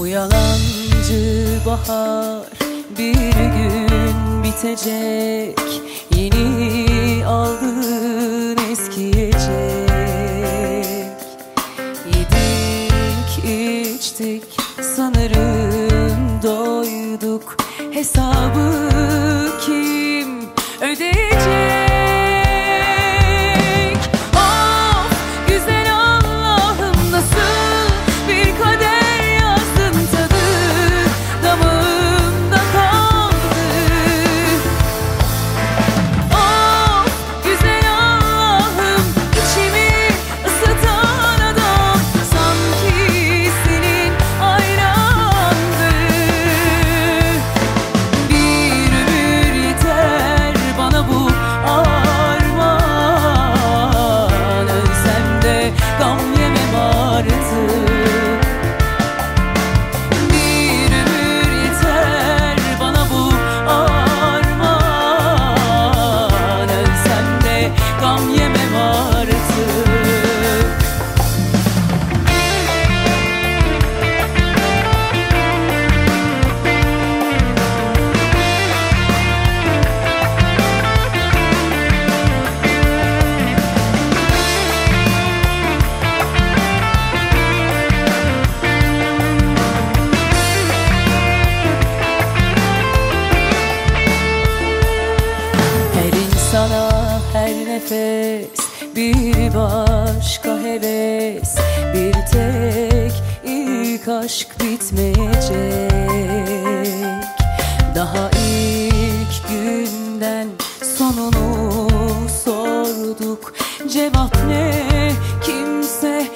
Bu yalancı bahar bir gün bitecek. Yeni aldığın eskiyecek Yedik içtik sanırım doyduk. Hesabı kim ödeyecek? nefes Bir başka heves Bir tek ilk aşk bitmeyecek. Daha ilk günden sonunu sorduk Cevap ne? Kimse